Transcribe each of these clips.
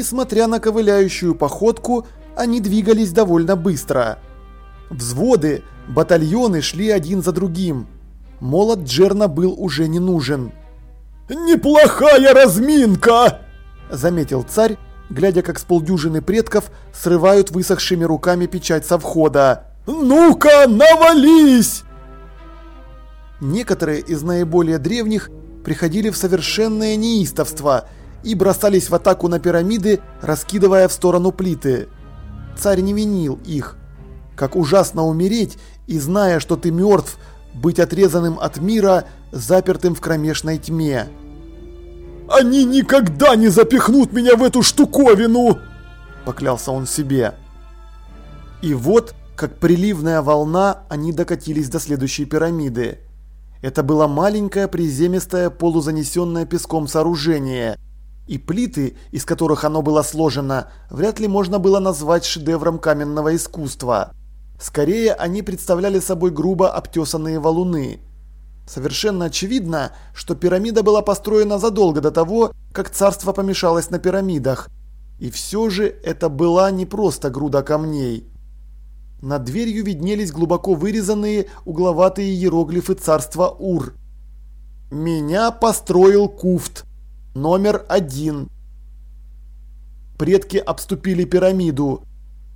несмотря на ковыляющую походку, они двигались довольно быстро. Взводы, батальоны шли один за другим. Молот Джерна был уже не нужен. «Неплохая разминка!» – заметил царь, глядя как с полдюжины предков срывают высохшими руками печать со входа. «Ну-ка, навались!» Некоторые из наиболее древних приходили в совершенное неистовство и бросались в атаку на пирамиды, раскидывая в сторону плиты. Царь не винил их. Как ужасно умереть и зная, что ты мертв, быть отрезанным от мира, запертым в кромешной тьме. «Они никогда не запихнут меня в эту штуковину!» – поклялся он себе. И вот, как приливная волна, они докатились до следующей пирамиды. Это было маленькое приземистое полузанесенное песком сооружение, и плиты, из которых оно было сложено, вряд ли можно было назвать шедевром каменного искусства. Скорее, они представляли собой грубо обтесанные валуны. Совершенно очевидно, что пирамида была построена задолго до того, как царство помешалось на пирамидах. И все же это была не просто груда камней. Над дверью виднелись глубоко вырезанные угловатые иероглифы царства Ур. «Меня построил Куфт. Номер один». Предки обступили пирамиду.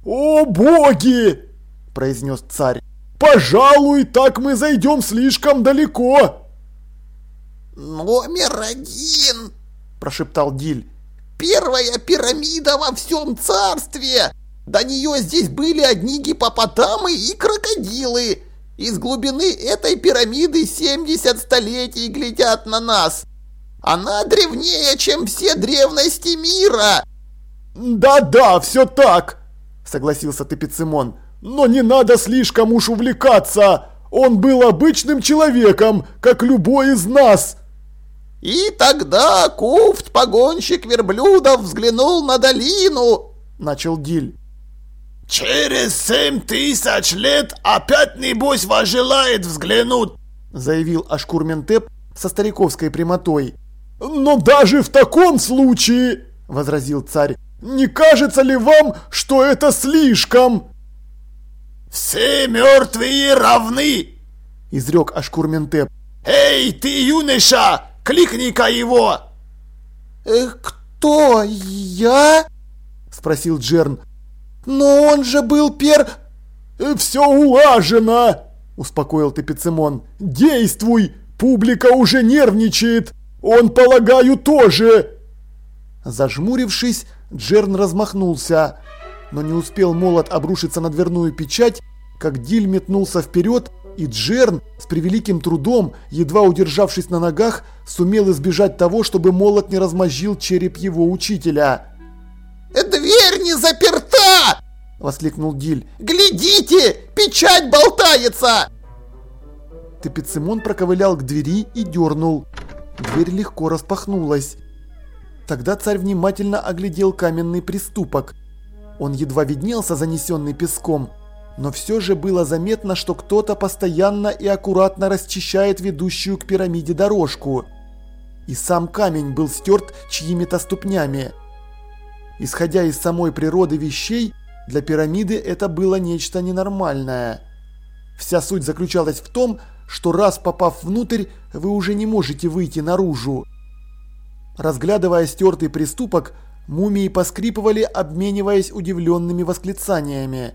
«О боги!» – произнес царь. Пожалуй, так мы зайдем слишком далеко. Номер один, прошептал Диль. Первая пирамида во всем царстве. До нее здесь были одни гипопотамы и крокодилы. Из глубины этой пирамиды 70 столетий глядят на нас. Она древнее, чем все древности мира. Да-да, все так, согласился Тепицимон. Но не надо слишком уж увлекаться. Он был обычным человеком, как любой из нас. И тогда Куфт, погонщик верблюдов, взглянул на долину, начал Диль. «Через семь тысяч лет опять, небось, вожелает взглянуть», заявил Ашкурментеп со стариковской прямотой. «Но даже в таком случае», возразил царь, не кажется ли вам, что это слишком? «Все мертвые равны!» – изрек Ашкурментеп. «Эй, ты, юноша, кликни-ка его!» «Эх, кто, я?» – спросил Джерн. «Но он же был пер...» «Э, «Все улажено!» – успокоил Тепицимон. «Действуй! Публика уже нервничает! Он, полагаю, тоже!» Зажмурившись, Джерн размахнулся но не успел молот обрушиться на дверную печать, как Диль метнулся вперед, и Джерн с превеликим трудом, едва удержавшись на ногах, сумел избежать того, чтобы молот не размозжил череп его учителя. «Дверь не заперта!» – воскликнул Диль. «Глядите, печать болтается!» Тепицимон проковылял к двери и дернул. Дверь легко распахнулась. Тогда царь внимательно оглядел каменный приступок – он едва виднелся, занесенный песком, но все же было заметно, что кто-то постоянно и аккуратно расчищает ведущую к пирамиде дорожку. И сам камень был стерт чьими-то ступнями. Исходя из самой природы вещей, для пирамиды это было нечто ненормальное. Вся суть заключалась в том, что раз попав внутрь, вы уже не можете выйти наружу. Разглядывая стертый приступок, Мумии поскрипывали, обмениваясь удивленными восклицаниями.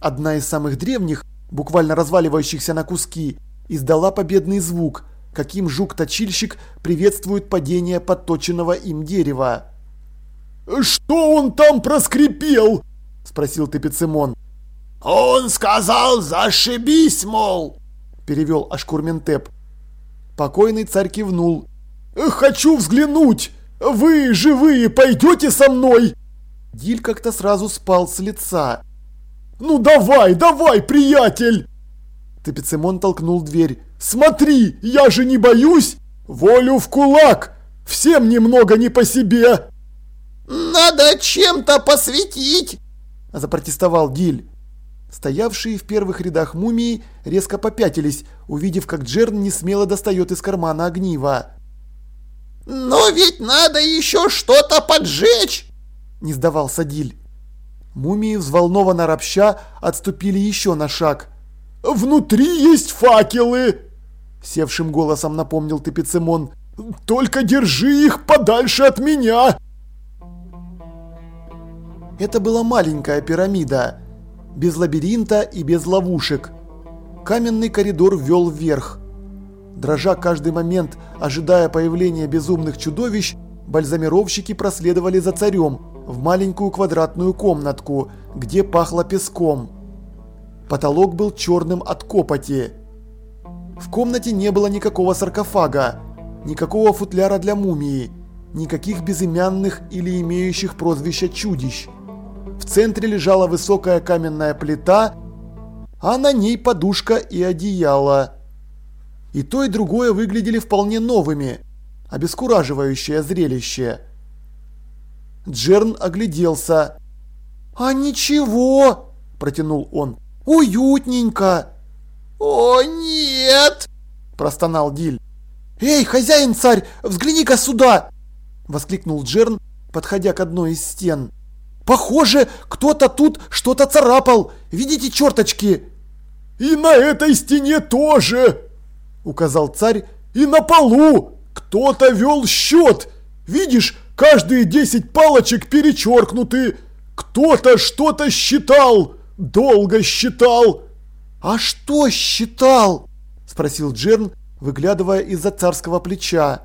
Одна из самых древних, буквально разваливающихся на куски, издала победный звук, каким жук-точильщик приветствует падение подточенного им дерева. «Что он там проскрипел?» – спросил Тепицимон. «Он сказал, зашибись, мол!» – перевел Ашкурментеп. Покойный царь кивнул. «Хочу взглянуть!» «Вы, живые, пойдете со мной?» Диль как-то сразу спал с лица. «Ну давай, давай, приятель!» Тепицемон толкнул дверь. «Смотри, я же не боюсь! Волю в кулак! Всем немного не по себе!» «Надо чем-то посветить!» Запротестовал Диль. Стоявшие в первых рядах мумии резко попятились, увидев, как Джерн не смело достает из кармана огнива. «Но ведь надо еще что-то поджечь!» не сдавался Диль. Мумии, взволнованно ропща, отступили еще на шаг. «Внутри есть факелы!» Севшим голосом напомнил Тепицимон. «Только держи их подальше от меня!» Это была маленькая пирамида, без лабиринта и без ловушек. Каменный коридор вел вверх. Дрожа каждый момент, ожидая появления безумных чудовищ, бальзамировщики проследовали за царем в маленькую квадратную комнатку, где пахло песком. Потолок был черным от копоти. В комнате не было никакого саркофага, никакого футляра для мумии, никаких безымянных или имеющих прозвища чудищ. В центре лежала высокая каменная плита, а на ней подушка и одеяло. И то, и другое выглядели вполне новыми. Обескураживающее зрелище. Джерн огляделся. «А ничего!» – протянул он. «Уютненько!» «О, нет!» – простонал Диль. «Эй, хозяин-царь, взгляни-ка сюда!» – воскликнул Джерн, подходя к одной из стен. «Похоже, кто-то тут что-то царапал! Видите черточки?» «И на этой стене тоже!» – указал царь. «И на полу! Кто-то вел счет! Видишь, каждые десять палочек перечеркнуты! Кто-то что-то считал! Долго считал!» «А что считал?» – спросил Джерн, выглядывая из-за царского плеча.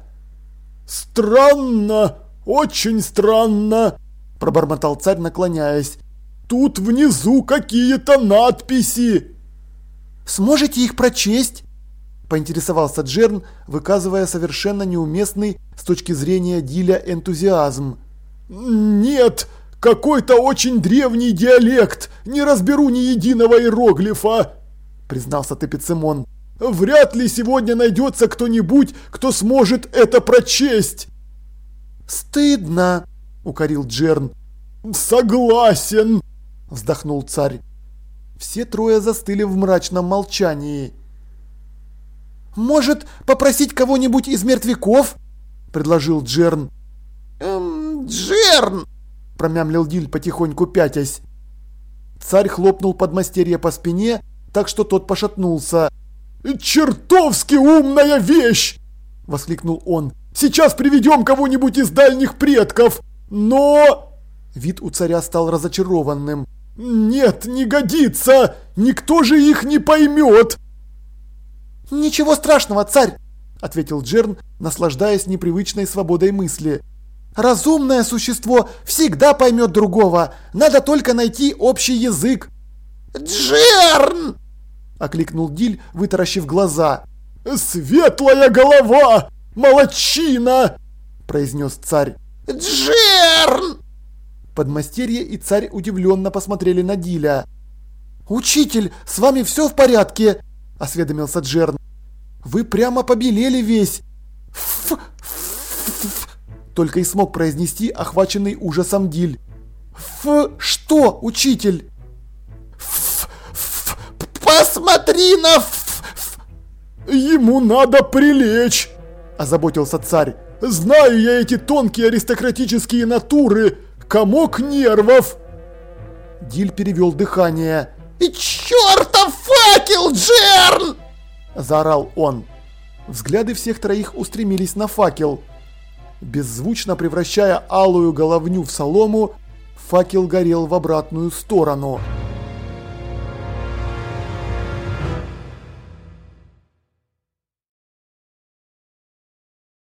«Странно! Очень странно!» – пробормотал царь, наклоняясь. «Тут внизу какие-то надписи!» «Сможете их прочесть?» – поинтересовался Джерн, выказывая совершенно неуместный с точки зрения Диля энтузиазм. «Нет, какой-то очень древний диалект, не разберу ни единого иероглифа!» – признался Тепицимон. «Вряд ли сегодня найдется кто-нибудь, кто сможет это прочесть!» «Стыдно!» – укорил Джерн. «Согласен!» – вздохнул царь. Все трое застыли в мрачном молчании. «Может, попросить кого-нибудь из мертвяков?» – предложил Джерн. «Эм, Джерн!» – промямлил Диль, потихоньку пятясь. Царь хлопнул подмастерье по спине, так что тот пошатнулся. «Чертовски умная вещь!» – воскликнул он. «Сейчас приведем кого-нибудь из дальних предков, но...» Вид у царя стал разочарованным. «Нет, не годится! Никто же их не поймет!» «Ничего страшного, царь!» – ответил Джерн, наслаждаясь непривычной свободой мысли. «Разумное существо всегда поймет другого, надо только найти общий язык!» «Джерн!» – окликнул Диль, вытаращив глаза. «Светлая голова! Молодчина!» – произнес царь. «Джерн!» Подмастерье и царь удивленно посмотрели на Диля. «Учитель, с вами все в порядке?» – осведомился Джерн. «Вы прямо побелели весь!» «Ф, ф, ф, только и смог произнести охваченный ужасом Диль. «Ф, что, учитель?» «Ф, ф, посмотри на ф, ф!» «Ему надо прилечь!» – озаботился царь. «Знаю я эти тонкие аристократические натуры!» комок нервов!» Диль перевел дыхание. «И чертов факел, Джерн!» Заорал он. Взгляды всех троих устремились на факел. Беззвучно превращая алую головню в солому, факел горел в обратную сторону.